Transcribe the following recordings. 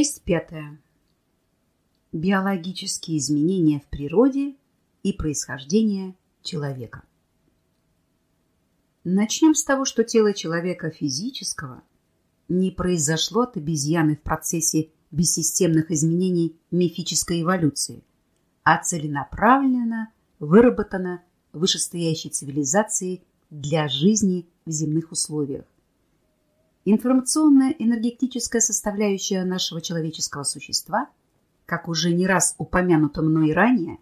Часть пятая. Биологические изменения в природе и происхождение человека. Начнем с того, что тело человека физического не произошло от обезьяны в процессе бессистемных изменений мифической эволюции, а целенаправленно выработано вышестоящей цивилизацией для жизни в земных условиях. Информационная энергетическая составляющая нашего человеческого существа, как уже не раз упомянуто мной ранее,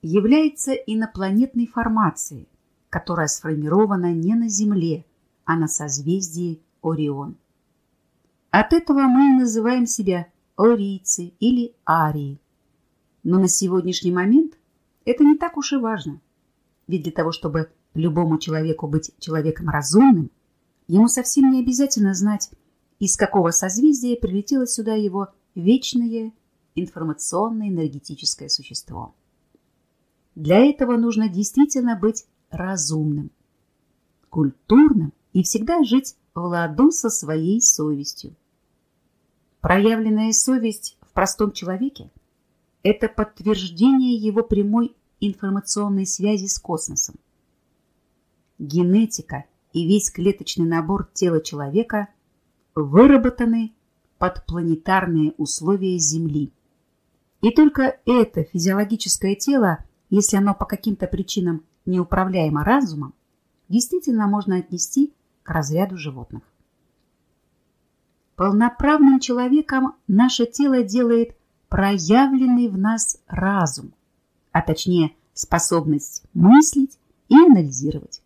является инопланетной формацией, которая сформирована не на Земле, а на созвездии Орион. От этого мы называем себя орийцы или арии. Но на сегодняшний момент это не так уж и важно. Ведь для того, чтобы любому человеку быть человеком разумным, ему совсем не обязательно знать, из какого созвездия прилетело сюда его вечное информационное энергетическое существо. Для этого нужно действительно быть разумным, культурным и всегда жить в ладу со своей совестью. Проявленная совесть в простом человеке – это подтверждение его прямой информационной связи с космосом. Генетика и весь клеточный набор тела человека выработаны под планетарные условия Земли. И только это физиологическое тело, если оно по каким-то причинам неуправляемо разумом, действительно можно отнести к разряду животных. Полноправным человеком наше тело делает проявленный в нас разум, а точнее способность мыслить и анализировать.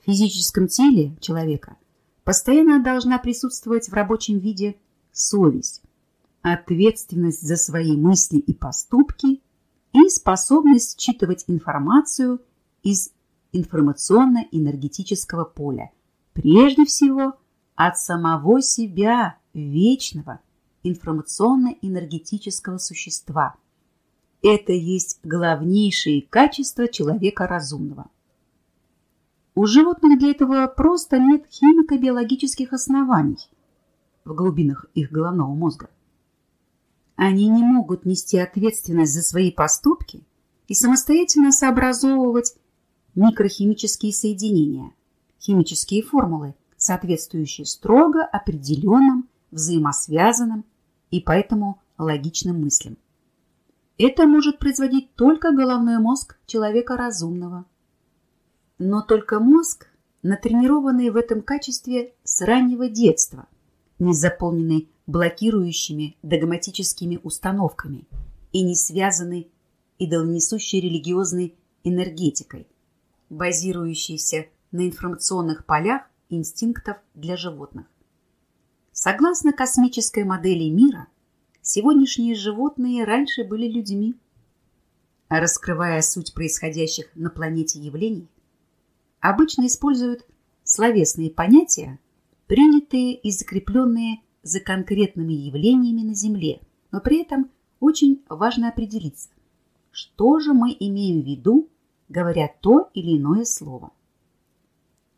В физическом теле человека постоянно должна присутствовать в рабочем виде совесть, ответственность за свои мысли и поступки и способность считывать информацию из информационно-энергетического поля, прежде всего от самого себя, вечного информационно-энергетического существа. Это есть главнейшие качества человека разумного. У животных для этого просто нет химико-биологических оснований в глубинах их головного мозга. Они не могут нести ответственность за свои поступки и самостоятельно сообразовывать микрохимические соединения, химические формулы, соответствующие строго определенным, взаимосвязанным и поэтому логичным мыслям. Это может производить только головной мозг человека разумного. Но только мозг, натренированный в этом качестве с раннего детства, не заполненный блокирующими догматическими установками и не связанный идолонесущей религиозной энергетикой, базирующейся на информационных полях инстинктов для животных. Согласно космической модели мира, сегодняшние животные раньше были людьми. раскрывая суть происходящих на планете явлений, обычно используют словесные понятия, принятые и закрепленные за конкретными явлениями на Земле, но при этом очень важно определиться, что же мы имеем в виду, говоря то или иное слово.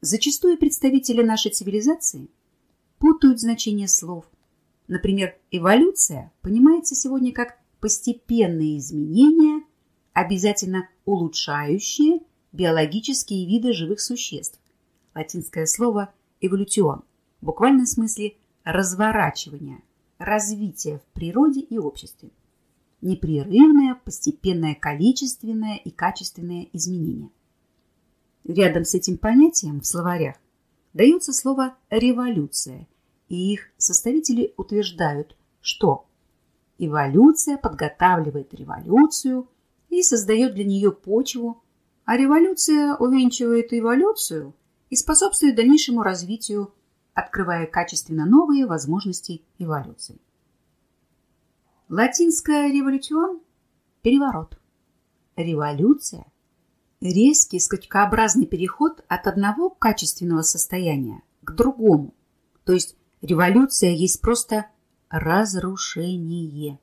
Зачастую представители нашей цивилизации путают значение слов. Например, эволюция понимается сегодня как постепенные изменения, обязательно улучшающие биологические виды живых существ. Латинское слово «эволюцион» в буквальном смысле разворачивание, развитие в природе и обществе. Непрерывное, постепенное количественное и качественное изменение. Рядом с этим понятием в словарях дается слово «революция», и их составители утверждают, что эволюция подготавливает революцию и создает для нее почву а революция увенчивает эволюцию и способствует дальнейшему развитию, открывая качественно новые возможности эволюции. Латинское «революцион» – переворот. Революция – резкий скачкообразный переход от одного качественного состояния к другому. То есть революция есть просто разрушение.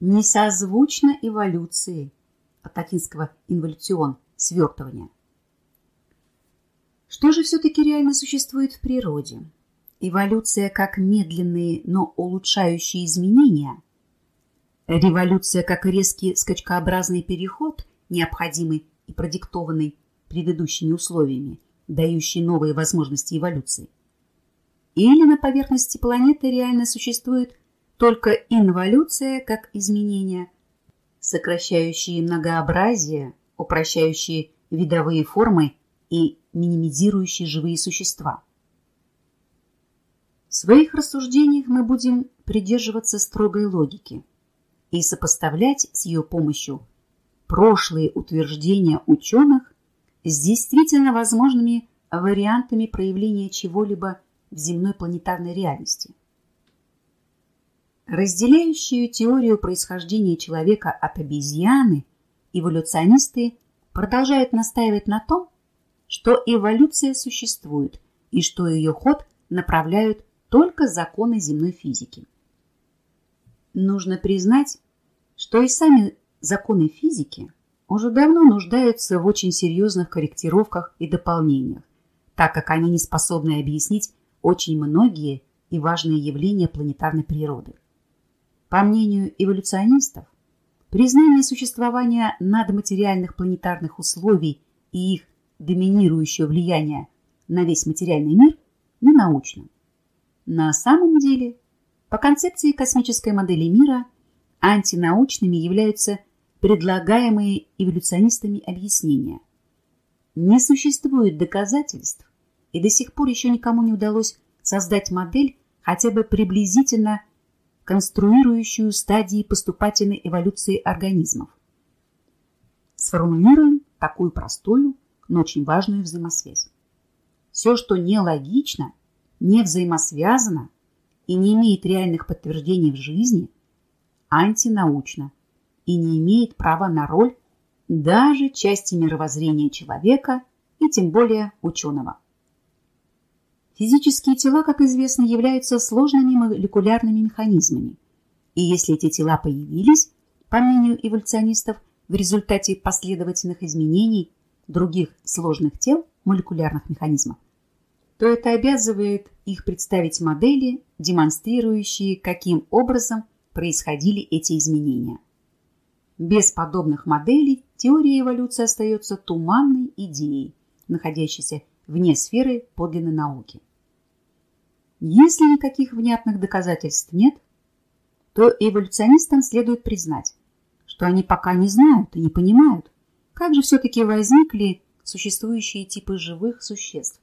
Не созвучно эволюции – от латинского «инволюцион» – свертывание. Что же все-таки реально существует в природе? Эволюция как медленные, но улучшающие изменения. Революция как резкий скачкообразный переход, необходимый и продиктованный предыдущими условиями, дающий новые возможности эволюции. Или на поверхности планеты реально существует только инволюция как изменение, сокращающие многообразие, упрощающие видовые формы и минимизирующие живые существа. В своих рассуждениях мы будем придерживаться строгой логики и сопоставлять с ее помощью прошлые утверждения ученых с действительно возможными вариантами проявления чего-либо в земной планетарной реальности. Разделяющую теорию происхождения человека от обезьяны эволюционисты продолжают настаивать на том, что эволюция существует и что ее ход направляют только законы земной физики. Нужно признать, что и сами законы физики уже давно нуждаются в очень серьезных корректировках и дополнениях, так как они не способны объяснить очень многие и важные явления планетарной природы. По мнению эволюционистов, признание существования надматериальных планетарных условий и их доминирующего влияния на весь материальный мир не научно. На самом деле, по концепции космической модели мира, антинаучными являются предлагаемые эволюционистами объяснения. Не существует доказательств, и до сих пор еще никому не удалось создать модель, хотя бы приблизительно конструирующую стадии поступательной эволюции организмов. Сформулируем такую простую, но очень важную взаимосвязь. Все, что нелогично, не взаимосвязано и не имеет реальных подтверждений в жизни, антинаучно – и не имеет права на роль даже части мировоззрения человека и тем более ученого. Физические тела, как известно, являются сложными молекулярными механизмами. И если эти тела появились, по мнению эволюционистов, в результате последовательных изменений других сложных тел молекулярных механизмов, то это обязывает их представить модели, демонстрирующие, каким образом происходили эти изменения. Без подобных моделей теория эволюции остается туманной идеей, находящейся вне сферы подлинной науки. Если никаких внятных доказательств нет, то эволюционистам следует признать, что они пока не знают и не понимают, как же все-таки возникли существующие типы живых существ,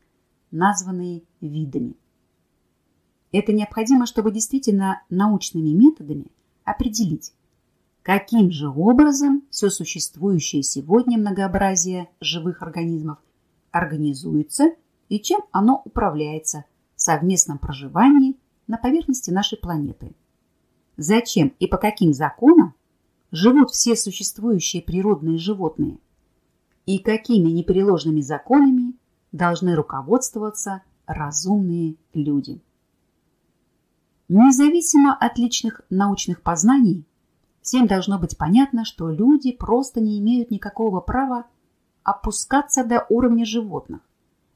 названные видами. Это необходимо, чтобы действительно научными методами определить, каким же образом все существующее сегодня многообразие живых организмов организуется и чем оно управляется в совместном проживании на поверхности нашей планеты. Зачем и по каким законам живут все существующие природные животные и какими непреложными законами должны руководствоваться разумные люди. Независимо от личных научных познаний, Всем должно быть понятно, что люди просто не имеют никакого права опускаться до уровня животных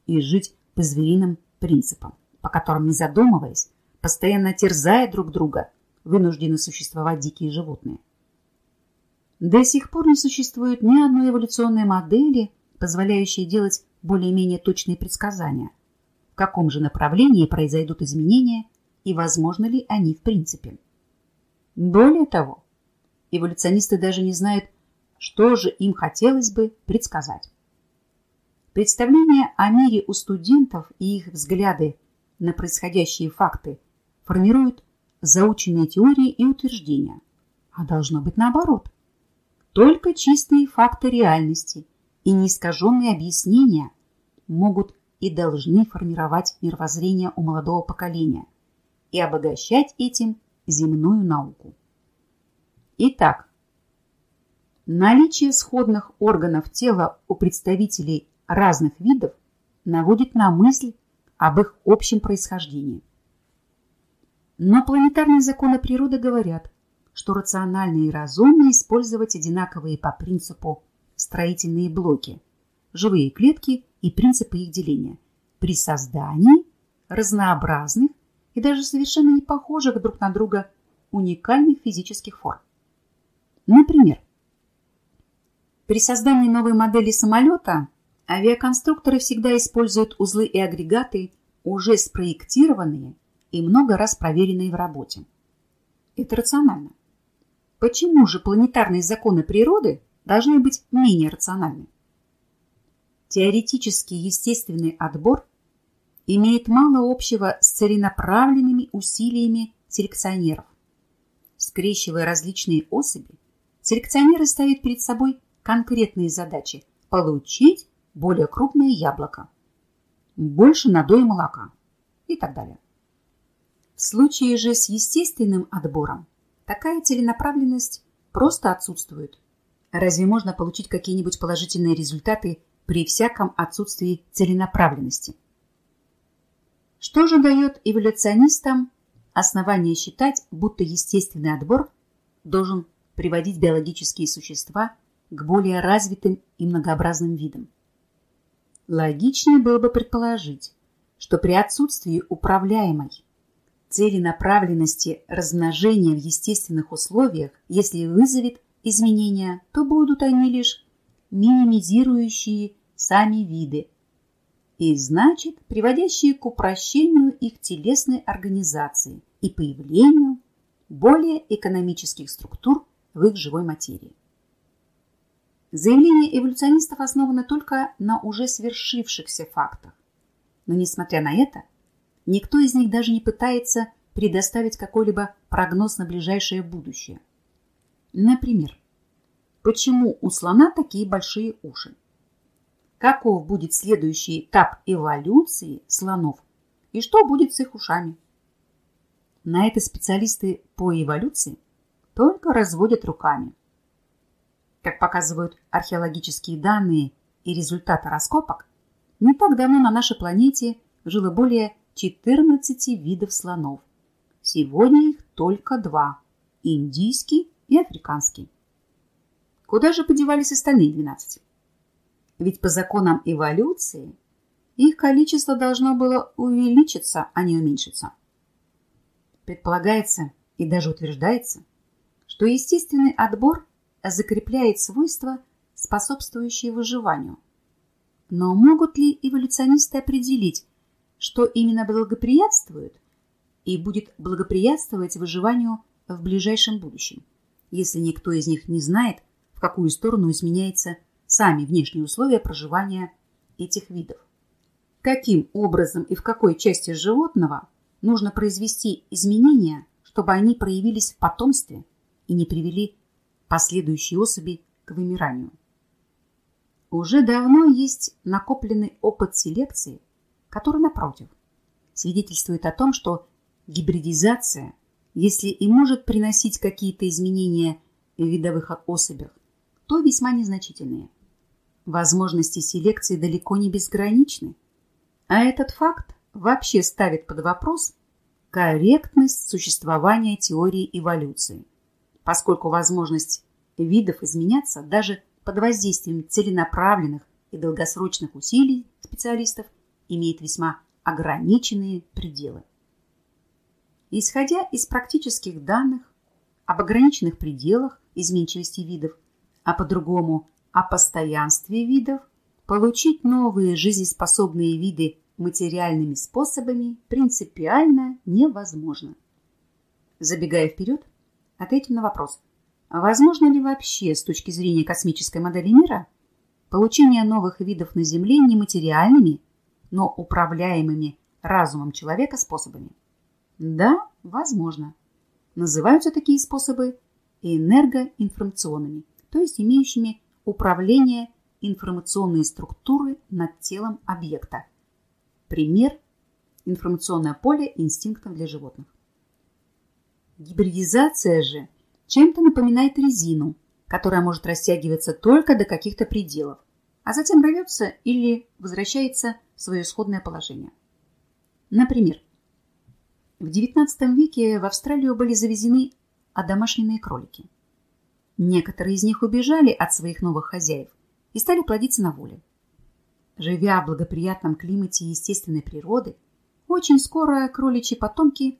и жить по звериным принципам, по которым, не задумываясь, постоянно терзая друг друга, вынуждены существовать дикие животные. До сих пор не существует ни одной эволюционной модели, позволяющей делать более-менее точные предсказания, в каком же направлении произойдут изменения и возможны ли они в принципе. Более того, эволюционисты даже не знают, что же им хотелось бы предсказать. Представления о мире у студентов и их взгляды на происходящие факты формируют заученные теории и утверждения, а должно быть наоборот. Только чистые факты реальности и неискаженные объяснения могут и должны формировать мировоззрение у молодого поколения и обогащать этим земную науку. Итак, наличие сходных органов тела у представителей разных видов наводит на мысль об их общем происхождении. Но планетарные законы природы говорят, что рационально и разумно использовать одинаковые по принципу строительные блоки, живые клетки и принципы их деления при создании разнообразных и даже совершенно не похожих друг на друга уникальных физических форм. Например, при создании новой модели самолета авиаконструкторы всегда используют узлы и агрегаты, уже спроектированные и много раз проверенные в работе. Это рационально. Почему же планетарные законы природы должны быть менее рациональны? Теоретический естественный отбор имеет мало общего с целенаправленными усилиями селекционеров. Скрещивая различные особи, селекционеры ставят перед собой конкретные задачи – получить более крупное яблоко, больше надоя молока и так далее. В случае же с естественным отбором такая целенаправленность просто отсутствует. Разве можно получить какие-нибудь положительные результаты при всяком отсутствии целенаправленности? Что же дает эволюционистам основание считать, будто естественный отбор должен приводить биологические существа к более развитым и многообразным видам? Логичнее было бы предположить, что при отсутствии управляемой целенаправленности размножения в естественных условиях, если вызовет изменения, то будут они лишь минимизирующие сами виды и, значит, приводящие к упрощению их телесной организации и появлению более экономических структур в их живой материи. Заявление эволюционистов основано только на уже свершившихся фактах. Но, несмотря на это, Никто из них даже не пытается предоставить какой-либо прогноз на ближайшее будущее. Например, почему у слона такие большие уши? Каков будет следующий этап эволюции слонов и что будет с их ушами? На это специалисты по эволюции только разводят руками. Как показывают археологические данные и результаты раскопок, не так давно на нашей планете жило более 14 видов слонов. Сегодня их только два – индийский и африканский. Куда же подевались остальные 12? Ведь по законам эволюции их количество должно было увеличиться, а не уменьшиться. Предполагается и даже утверждается, что естественный отбор закрепляет свойства, способствующие выживанию. Но могут ли эволюционисты определить, что именно благоприятствует и будет благоприятствовать выживанию в ближайшем будущем, если никто из них не знает, в какую сторону изменяются сами внешние условия проживания этих видов. Каким образом и в какой части животного нужно произвести изменения, чтобы они проявились в потомстве и не привели последующие особи к вымиранию. Уже давно есть накопленный опыт селекции который, напротив, свидетельствует о том, что гибридизация, если и может приносить какие-то изменения в видовых особях, то весьма незначительные. Возможности селекции далеко не безграничны, а этот факт вообще ставит под вопрос корректность существования теории эволюции, поскольку возможность видов изменяться даже под воздействием целенаправленных и долгосрочных усилий специалистов имеет весьма ограниченные пределы. Исходя из практических данных об ограниченных пределах изменчивости видов, а по-другому о постоянстве видов, получить новые жизнеспособные виды материальными способами принципиально невозможно. Забегая вперед, ответим на вопрос, возможно ли вообще с точки зрения космической модели мира получение новых видов на Земле нематериальными но управляемыми разумом человека способами? Да, возможно. Называются такие способы энергоинформационными, то есть имеющими управление информационной структуры над телом объекта. Пример – информационное поле инстинктов для животных. Гибридизация же чем-то напоминает резину, которая может растягиваться только до каких-то пределов, а затем рвется или возвращается в свое исходное положение. Например, в XIX веке в Австралию были завезены одомашненные кролики. Некоторые из них убежали от своих новых хозяев и стали плодиться на воле. Живя в благоприятном климате естественной природы, очень скоро кроличьи потомки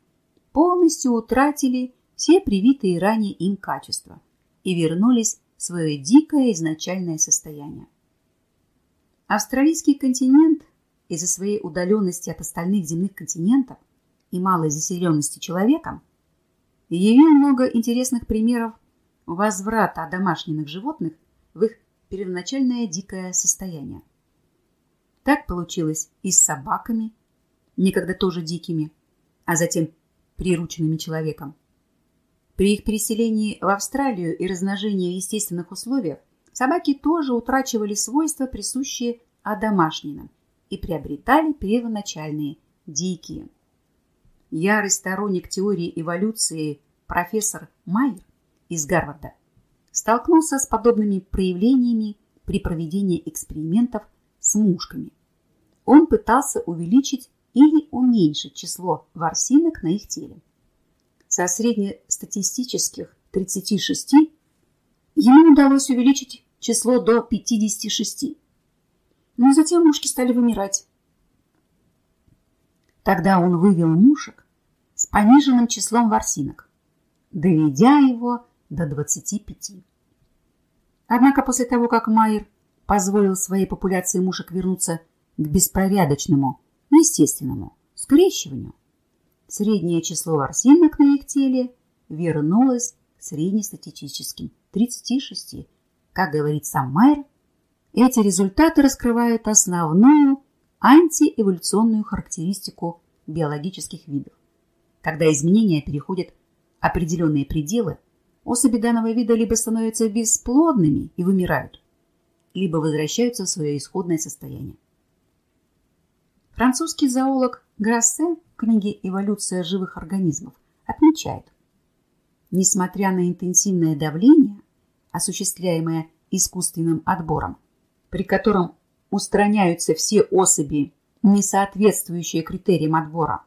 полностью утратили все привитые ранее им качества и вернулись в свое дикое изначальное состояние. Австралийский континент из-за своей удаленности от остальных земных континентов и малой заселенности человеком явил много интересных примеров возврата одомашненных животных в их первоначальное дикое состояние. Так получилось и с собаками, некогда тоже дикими, а затем прирученными человеком. При их переселении в Австралию и размножении в естественных условиях собаки тоже утрачивали свойства, присущие одомашненным, и приобретали первоначальные, дикие. Ярый сторонник теории эволюции профессор Майер из Гарварда столкнулся с подобными проявлениями при проведении экспериментов с мушками. Он пытался увеличить или уменьшить число ворсинок на их теле. Со среднестатистических 36 ему удалось увеличить число до 56. Но затем мушки стали вымирать. Тогда он вывел мушек с пониженным числом ворсинок, доведя его до 25. Однако после того, как Майер позволил своей популяции мушек вернуться к беспорядочному естественному скрещиванию, среднее число ворсинок на их теле вернулось к среднестатистическим 36. Как говорит сам Майер, эти результаты раскрывают основную антиэволюционную характеристику биологических видов. Когда изменения переходят определенные пределы, особи данного вида либо становятся бесплодными и вымирают, либо возвращаются в свое исходное состояние. Французский зоолог Грассе в книге «Эволюция живых организмов» отмечает, несмотря на интенсивное давление, осуществляемое искусственным отбором, при котором устраняются все особи, не соответствующие критериям отбора,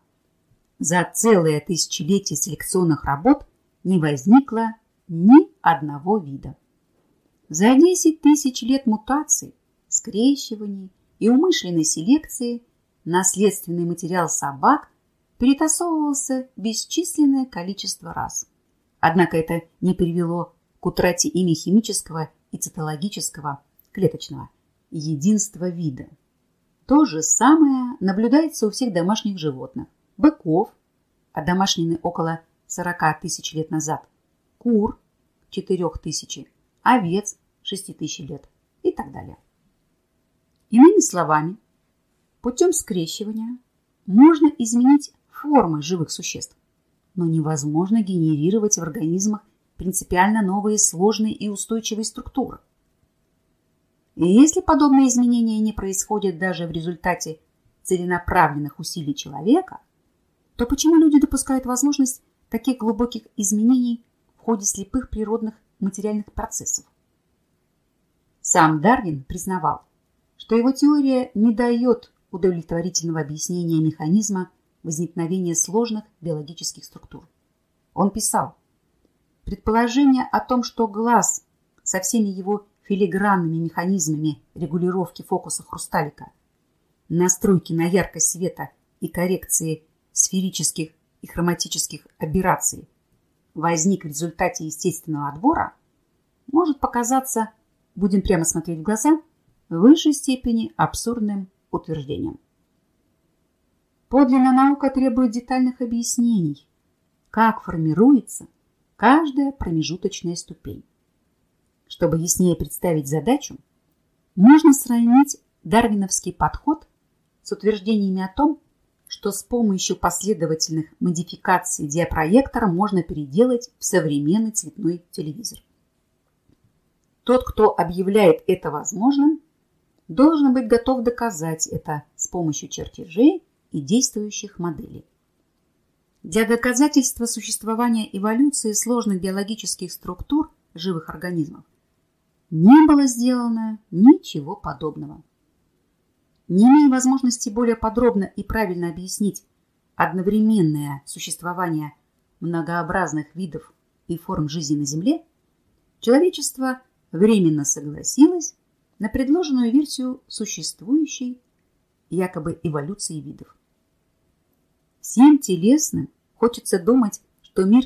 за целое тысячелетие селекционных работ не возникло ни одного вида. За 10 тысяч лет мутаций, скрещиваний и умышленной селекции наследственный материал собак перетасовывался бесчисленное количество раз. Однако это не привело к утрате ими химического и цитологического, клеточного, единства вида. То же самое наблюдается у всех домашних животных. Быков, одомашнены около 40 тысяч лет назад, кур – 4 тысячи, овец – 6 тысяч лет и так далее. Иными словами, Путем скрещивания можно изменить формы живых существ, но невозможно генерировать в организмах принципиально новые сложные и устойчивые структуры. И если подобные изменения не происходят даже в результате целенаправленных усилий человека, то почему люди допускают возможность таких глубоких изменений в ходе слепых природных материальных процессов? Сам Дарвин признавал, что его теория не дает удовлетворительного объяснения механизма возникновения сложных биологических структур. Он писал, предположение о том, что глаз со всеми его филигранными механизмами регулировки фокуса хрусталика, настройки на яркость света и коррекции сферических и хроматических аберраций возник в результате естественного отбора, может показаться, будем прямо смотреть в глаза, в высшей степени абсурдным утверждением. Подлинная наука требует детальных объяснений, как формируется каждая промежуточная ступень. Чтобы яснее представить задачу, можно сравнить дарвиновский подход с утверждениями о том, что с помощью последовательных модификаций диапроектора можно переделать в современный цветной телевизор. Тот, кто объявляет это возможным, должен быть готов доказать это с помощью чертежей и действующих моделей. Для доказательства существования эволюции сложных биологических структур живых организмов не было сделано ничего подобного. Не имея возможности более подробно и правильно объяснить одновременное существование многообразных видов и форм жизни на Земле, человечество временно согласилось на предложенную версию существующей якобы эволюции видов. Всем телесным хочется думать, что мир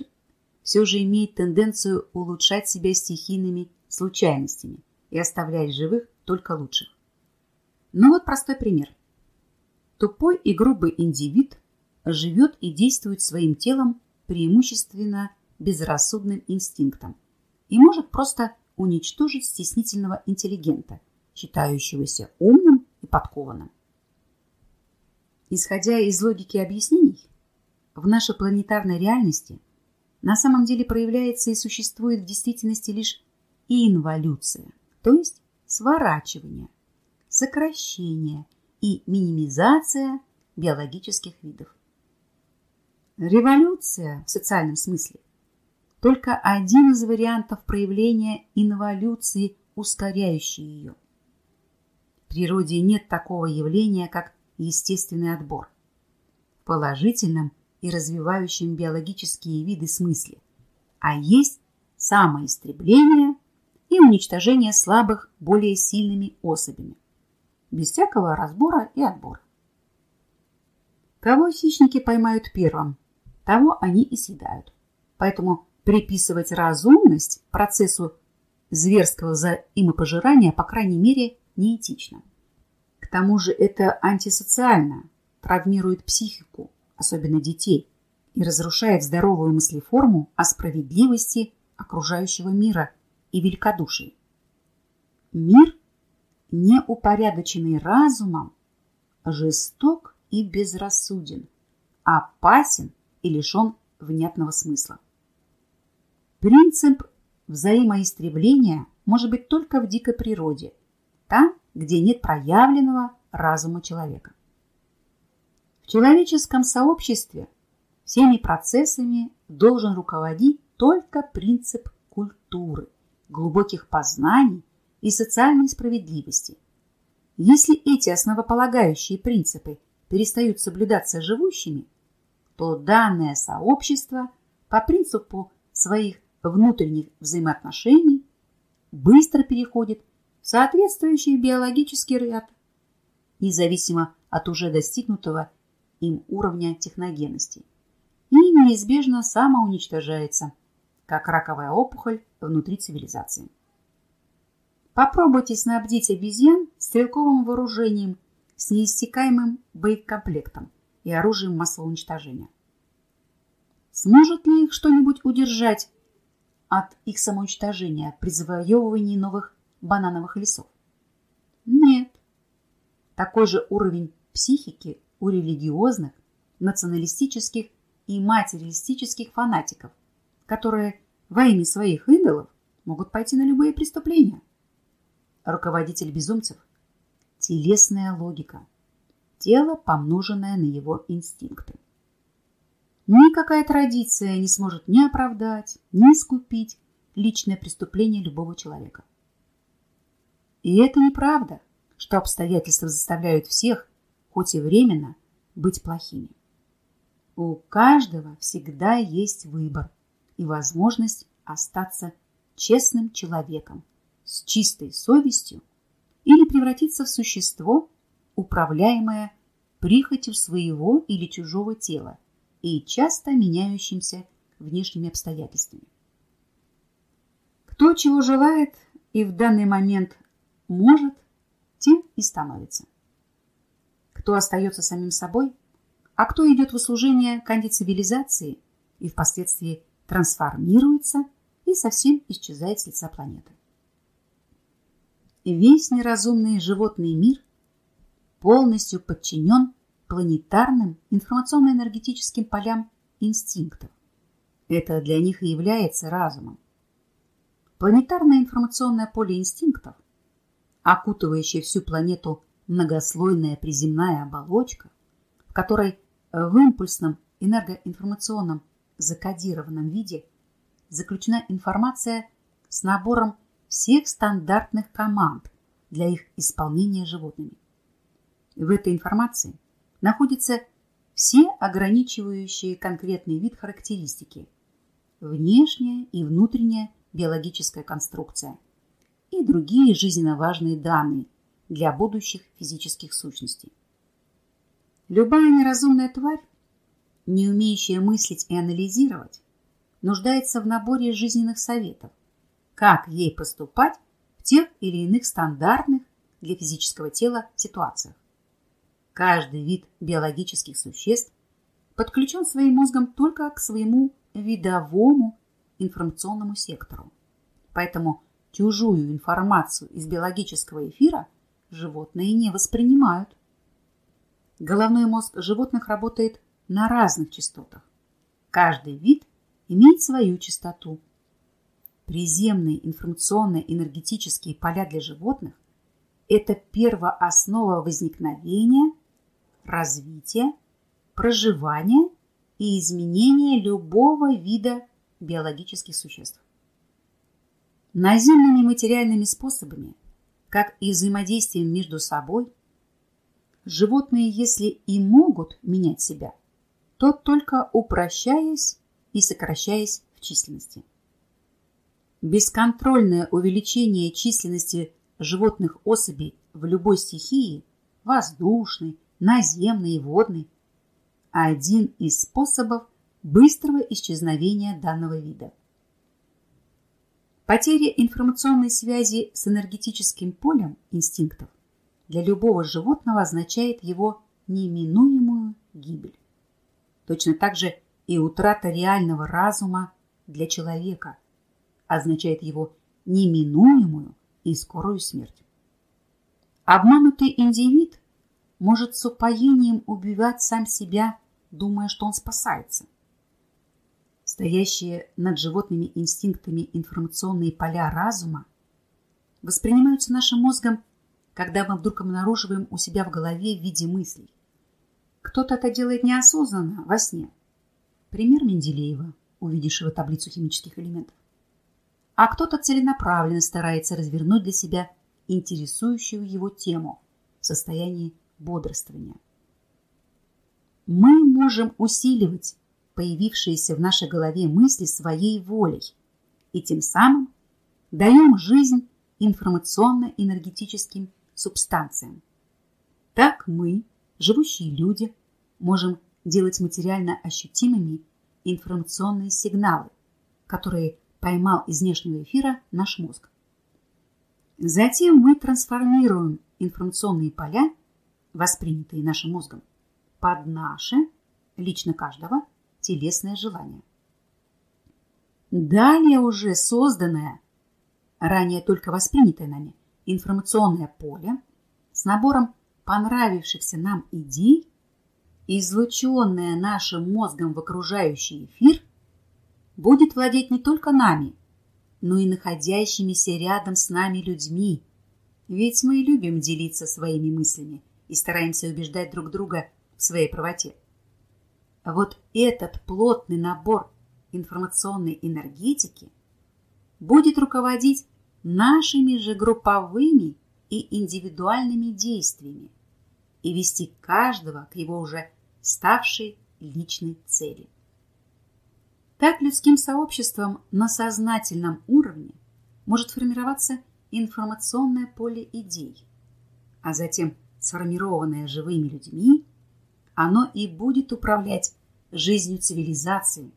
все же имеет тенденцию улучшать себя стихийными случайностями и оставлять живых только лучших. Ну вот простой пример. Тупой и грубый индивид живет и действует своим телом преимущественно безрассудным инстинктом и может просто уничтожить стеснительного интеллигента, считающегося умным и подкованным. Исходя из логики объяснений, в нашей планетарной реальности на самом деле проявляется и существует в действительности лишь инволюция, то есть сворачивание, сокращение и минимизация биологических видов. Революция в социальном смысле – только один из вариантов проявления инволюции, ускоряющей ее. В природе нет такого явления, как естественный отбор. В положительном и развивающем биологические виды смысле, а есть самоистребление и уничтожение слабых более сильными особями, без всякого разбора и отбора. Кого хищники поймают первым, того они и съедают. Поэтому приписывать разумность процессу зверского взаимопожирания, по крайней мере, неэтично. К тому же это антисоциально, травмирует психику, особенно детей, и разрушает здоровую мыслеформу о справедливости окружающего мира и великодушии. Мир, неупорядоченный разумом, жесток и безрассуден, опасен и лишен внятного смысла. Принцип взаимоистребления может быть только в дикой природе, там, где нет проявленного разума человека. В человеческом сообществе всеми процессами должен руководить только принцип культуры, глубоких познаний и социальной справедливости. Если эти основополагающие принципы перестают соблюдаться живущими, то данное сообщество по принципу своих внутренних взаимоотношений быстро переходит в соответствующий биологический ряд, независимо от уже достигнутого им уровня техногенности, и неизбежно самоуничтожается, как раковая опухоль внутри цивилизации. Попробуйте снабдить обезьян стрелковым вооружением с неиссякаемым боекомплектом и оружием массового уничтожения. Сможет ли их что-нибудь удержать от их самоуничтожения при завоевывании новых банановых лесов? Нет. Такой же уровень психики у религиозных, националистических и материалистических фанатиков, которые во имя своих идолов могут пойти на любые преступления. Руководитель безумцев – телесная логика – тело, помноженное на его инстинкты. Никакая традиция не сможет ни оправдать, ни искупить личное преступление любого человека. И это неправда, что обстоятельства заставляют всех, хоть и временно, быть плохими. У каждого всегда есть выбор и возможность остаться честным человеком с чистой совестью или превратиться в существо, управляемое прихотью своего или чужого тела и часто меняющимся внешними обстоятельствами. Кто чего желает и в данный момент может, тем и становится. Кто остается самим собой, а кто идет в услужение к антицивилизации и впоследствии трансформируется и совсем исчезает с лица планеты. Весь неразумный животный мир – полностью подчинен планетарным информационно-энергетическим полям инстинктов. Это для них и является разумом. Планетарное информационное поле инстинктов, окутывающее всю планету многослойная приземная оболочка, в которой в импульсном энергоинформационном закодированном виде заключена информация с набором всех стандартных команд для их исполнения животными. В этой информации находятся все ограничивающие конкретный вид характеристики, внешняя и внутренняя биологическая конструкция и другие жизненно важные данные для будущих физических сущностей. Любая неразумная тварь не умеющая мыслить и анализировать, нуждается в наборе жизненных советов, как ей поступать в тех или иных стандартных для физического тела ситуациях. Каждый вид биологических существ подключен своим мозгом только к своему видовому информационному сектору. Поэтому чужую информацию из биологического эфира животные не воспринимают. Головной мозг животных работает на разных частотах. Каждый вид имеет свою частоту. Приземные информационно-энергетические поля для животных – это первооснова возникновения, развития, проживания и изменения любого вида биологических существ. Наземными материальными способами, как и взаимодействием между собой, животные, если и могут менять себя, то только упрощаясь и сокращаясь в численности. Бесконтрольное увеличение численности животных особей в любой стихии – воздушной, наземной и водной – один из способов быстрого исчезновения данного вида. Потеря информационной связи с энергетическим полем инстинктов для любого животного означает его неминуемую гибель. Точно так же и утрата реального разума для человека означает его неминуемую и скорую смерть. Обманутый индивид может с упоением убивать сам себя, думая, что он спасается. Стоящие над животными инстинктами информационные поля разума воспринимаются нашим мозгом, когда мы вдруг обнаруживаем у себя в голове в виде мыслей. Кто-то это делает неосознанно, во сне. Пример Менделеева, увидевшего таблицу химических элементов. А кто-то целенаправленно старается развернуть для себя интересующую его тему в состоянии бодрствования. Мы можем усиливать появившиеся в нашей голове мысли своей волей и тем самым даем жизнь информационно-энергетическим субстанциям. Так мы, живущие люди, можем делать материально ощутимыми информационные сигналы, которые поймал из внешнего эфира наш мозг. Затем мы трансформируем информационные поля, воспринятые нашим мозгом, под наше, лично каждого, телесное желание. Далее уже созданное, ранее только воспринятое нами, информационное поле с набором понравившихся нам идей, излученное нашим мозгом в окружающий эфир, будет владеть не только нами, но и находящимися рядом с нами людьми. Ведь мы любим делиться своими мыслями и стараемся убеждать друг друга в своей правоте. А вот этот плотный набор информационной энергетики будет руководить нашими же групповыми и индивидуальными действиями и вести каждого к его уже ставшей личной цели. Так людским сообществом на сознательном уровне может формироваться информационное поле идей, а затем сформированное живыми людьми, оно и будет управлять жизнью цивилизации,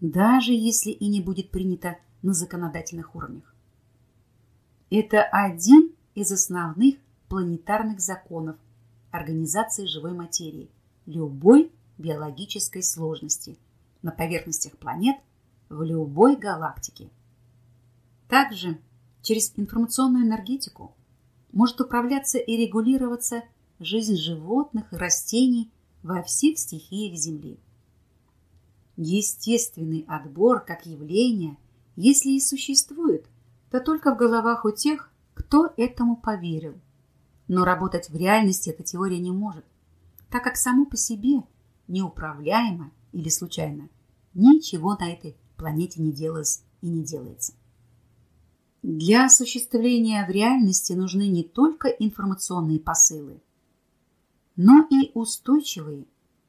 даже если и не будет принято на законодательных уровнях. Это один из основных планетарных законов организации живой материи любой биологической сложности на поверхностях планет в любой галактике. Также через информационную энергетику может управляться и регулироваться жизнь животных и растений во всех стихиях Земли. Естественный отбор как явление, если и существует, то только в головах у тех, кто этому поверил. Но работать в реальности эта теория не может, так как само по себе неуправляемо или случайно ничего на этой планете не делалось и не делается. Для осуществления в реальности нужны не только информационные посылы, но и устойчивые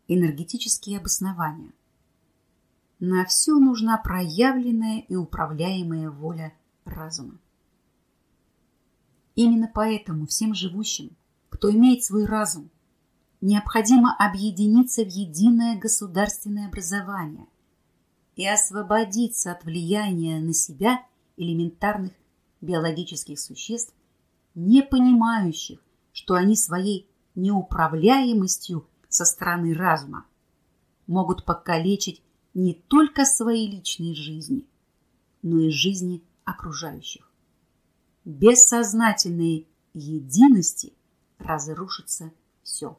энергетические обоснования. На все нужна проявленная и управляемая воля разума. Именно поэтому всем живущим, кто имеет свой разум, необходимо объединиться в единое государственное образование и освободиться от влияния на себя элементарных биологических существ, не понимающих, что они своей неуправляемостью со стороны разума могут покалечить не только свои личные жизни, но и жизни окружающих. Без сознательной единости разрушится все.